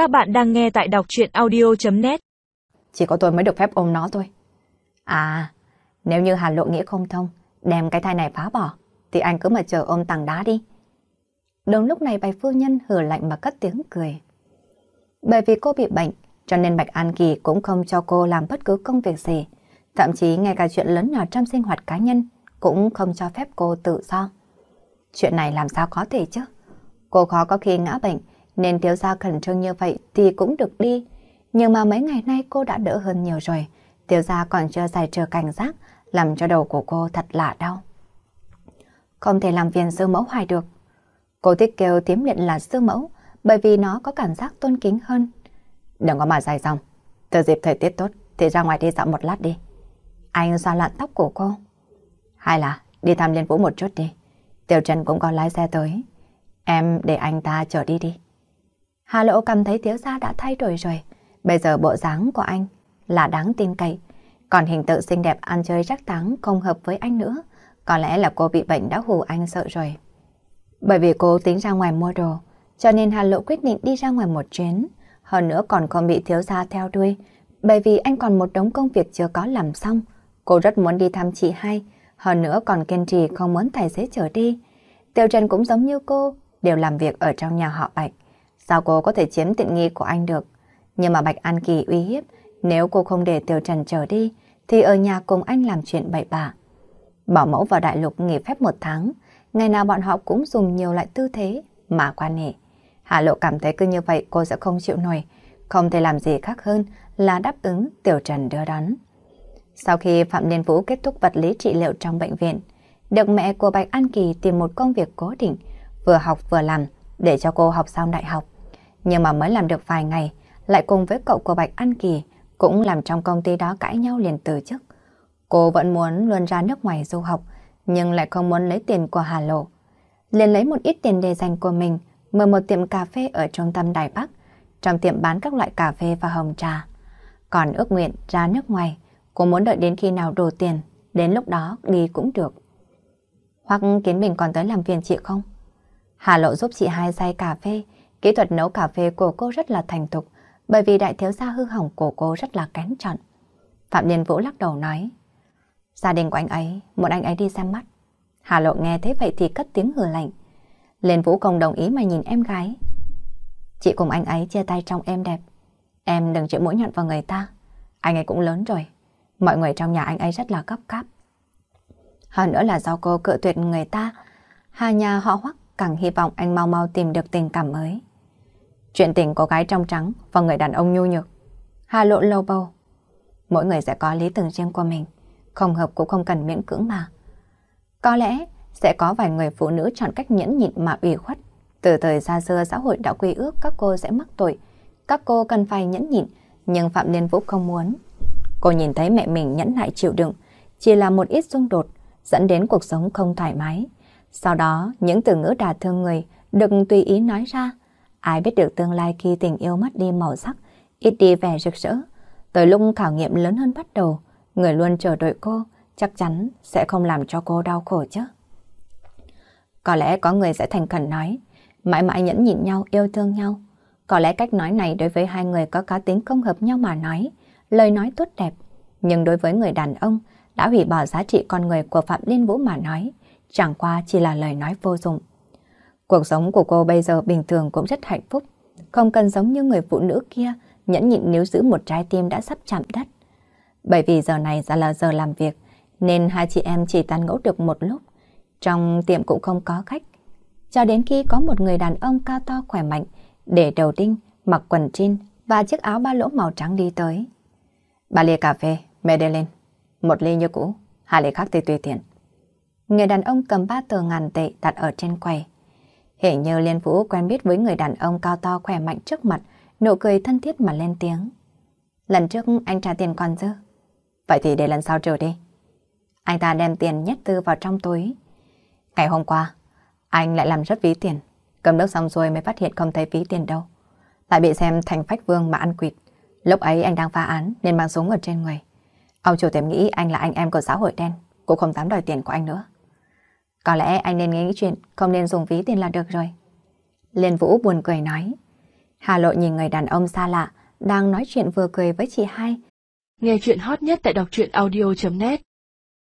Các bạn đang nghe tại đọc chuyện audio.net Chỉ có tôi mới được phép ôm nó thôi. À, nếu như Hà Lộ nghĩa không thông, đem cái thai này phá bỏ, thì anh cứ mà chờ ôm tảng đá đi. Đúng lúc này bạch phu nhân hử lạnh mà cất tiếng cười. Bởi vì cô bị bệnh, cho nên Bạch An Kỳ cũng không cho cô làm bất cứ công việc gì. Thậm chí ngay cả chuyện lớn nhỏ trong sinh hoạt cá nhân cũng không cho phép cô tự do. Chuyện này làm sao có thể chứ? Cô khó có khi ngã bệnh, nên thiếu gia khẩn trương như vậy thì cũng được đi. Nhưng mà mấy ngày nay cô đã đỡ hơn nhiều rồi. Thiếu gia còn chưa giải trừ cảnh giác, làm cho đầu của cô thật lạ đau. Không thể làm viên sư mẫu hoài được. Cô thích kêu tiếm luyện là sư mẫu, bởi vì nó có cảm giác tôn kính hơn. Đừng có mà dài dòng. Từ dịp thời tiết tốt thì ra ngoài đi dạo một lát đi. Anh xoa loạn tóc của cô. Hay là đi thăm Liên Vũ một chút đi. Tiểu Trần cũng có lái xe tới. Em để anh ta chở đi đi. Hà Lộ cảm thấy thiếu gia đã thay đổi rồi. Bây giờ bộ dáng của anh là đáng tin cậy. Còn hình tượng xinh đẹp ăn chơi rắc táng không hợp với anh nữa. Có lẽ là cô bị bệnh đã hù anh sợ rồi. Bởi vì cô tính ra ngoài mua đồ, cho nên Hà Lộ quyết định đi ra ngoài một chuyến. Hơn nữa còn không bị thiếu gia theo đuôi, bởi vì anh còn một đống công việc chưa có làm xong. Cô rất muốn đi thăm chị hai, hơn nữa còn kiên trì không muốn tài xế chở đi. Tiểu Trần cũng giống như cô, đều làm việc ở trong nhà họ Bạch. Sao cô có thể chiếm tiện nghi của anh được? Nhưng mà Bạch An Kỳ uy hiếp, nếu cô không để Tiểu Trần trở đi, thì ở nhà cùng anh làm chuyện bậy bạ. Bảo mẫu vào đại lục nghỉ phép một tháng, ngày nào bọn họ cũng dùng nhiều loại tư thế mà quan hệ. Hạ Lộ cảm thấy cứ như vậy cô sẽ không chịu nổi, không thể làm gì khác hơn là đáp ứng Tiểu Trần đưa đón. Sau khi Phạm Liên Vũ kết thúc vật lý trị liệu trong bệnh viện, được mẹ của Bạch An Kỳ tìm một công việc cố định, vừa học vừa làm để cho cô học xong đại học. Nhưng mà mới làm được vài ngày, lại cùng với cậu của Bạch An Kỳ cũng làm trong công ty đó cãi nhau liền từ chức. Cô vẫn muốn luôn ra nước ngoài du học, nhưng lại không muốn lấy tiền của Hà Lộ. Liền lấy một ít tiền để dành của mình, mở một tiệm cà phê ở trung tâm Đài Bắc, trong tiệm bán các loại cà phê và hồng trà. Còn ước nguyện ra nước ngoài, cô muốn đợi đến khi nào đủ tiền, đến lúc đó đi cũng được. Hoặc Kiến Bình còn tới làm phiền chị không? Hà Lộ giúp chị hai say cà phê, kỹ thuật nấu cà phê của cô rất là thành thục, bởi vì đại thiếu gia hư hỏng của cô rất là kén chọn. Phạm Liên Vũ lắc đầu nói, gia đình của anh ấy, một anh ấy đi xem mắt. Hà Lộ nghe thế vậy thì cất tiếng hừ lạnh. Liên Vũ không đồng ý mà nhìn em gái. Chị cùng anh ấy chia tay trong em đẹp. Em đừng chịu mũi nhọn vào người ta. Anh ấy cũng lớn rồi. Mọi người trong nhà anh ấy rất là gấp cáp. Hơn nữa là do cô cự tuyệt người ta. Hà nhà họ hoắc càng hy vọng anh mau mau tìm được tình cảm mới. Chuyện tình cô gái trong trắng và người đàn ông nhu nhược. Hà lộ lâu bầu. Mỗi người sẽ có lý tưởng riêng của mình. Không hợp cũng không cần miễn cưỡng mà. Có lẽ sẽ có vài người phụ nữ chọn cách nhẫn nhịn mà ủy khuất. Từ thời xa xưa xã hội đã quy ước các cô sẽ mắc tội. Các cô cần phải nhẫn nhịn, nhưng Phạm Liên Vũ không muốn. Cô nhìn thấy mẹ mình nhẫn nại chịu đựng, chỉ là một ít xung đột, dẫn đến cuộc sống không thoải mái. Sau đó, những từ ngữ đả thương người được tùy ý nói ra. Ai biết được tương lai khi tình yêu mất đi màu sắc, ít đi vẻ rực rỡ. Tới lúc khảo nghiệm lớn hơn bắt đầu, người luôn chờ đợi cô, chắc chắn sẽ không làm cho cô đau khổ chứ. Có lẽ có người sẽ thành khẩn nói, mãi mãi nhẫn nhịn nhau, yêu thương nhau. Có lẽ cách nói này đối với hai người có cá tính không hợp nhau mà nói, lời nói tốt đẹp. Nhưng đối với người đàn ông đã hủy bỏ giá trị con người của Phạm Liên Vũ mà nói, chẳng qua chỉ là lời nói vô dụng. Cuộc sống của cô bây giờ bình thường cũng rất hạnh phúc, không cần giống như người phụ nữ kia nhẫn nhịn nếu giữ một trái tim đã sắp chạm đất. Bởi vì giờ này ra là giờ làm việc, nên hai chị em chỉ tán gẫu được một lúc. Trong tiệm cũng không có khách. Cho đến khi có một người đàn ông cao to khỏe mạnh, để đầu đinh, mặc quần jean và chiếc áo ba lỗ màu trắng đi tới. Ba ly cà phê, Medellin. Một ly như cũ, hai ly khác thì tùy tiện. Người đàn ông cầm ba tờ ngàn tệ đặt ở trên quầy. Hiện như Liên Vũ quen biết với người đàn ông cao to khỏe mạnh trước mặt, nụ cười thân thiết mà lên tiếng. Lần trước anh trả tiền còn dư. Vậy thì để lần sau trừ đi. Anh ta đem tiền nhét tư vào trong túi. Ngày hôm qua, anh lại làm rất ví tiền. Cầm nước xong rồi mới phát hiện không thấy ví tiền đâu. Lại bị xem thành phách vương mà ăn quỵt. Lúc ấy anh đang phá án nên mang súng ở trên người. Ông chủ tiệm nghĩ anh là anh em của xã hội đen, cũng không dám đòi tiền của anh nữa. Có lẽ anh nên nghĩ chuyện không nên dùng ví tiền là được rồi. Liên Vũ buồn cười nói. Hà Lộ nhìn người đàn ông xa lạ, đang nói chuyện vừa cười với chị hai. Nghe chuyện hot nhất tại đọc truyện audio.net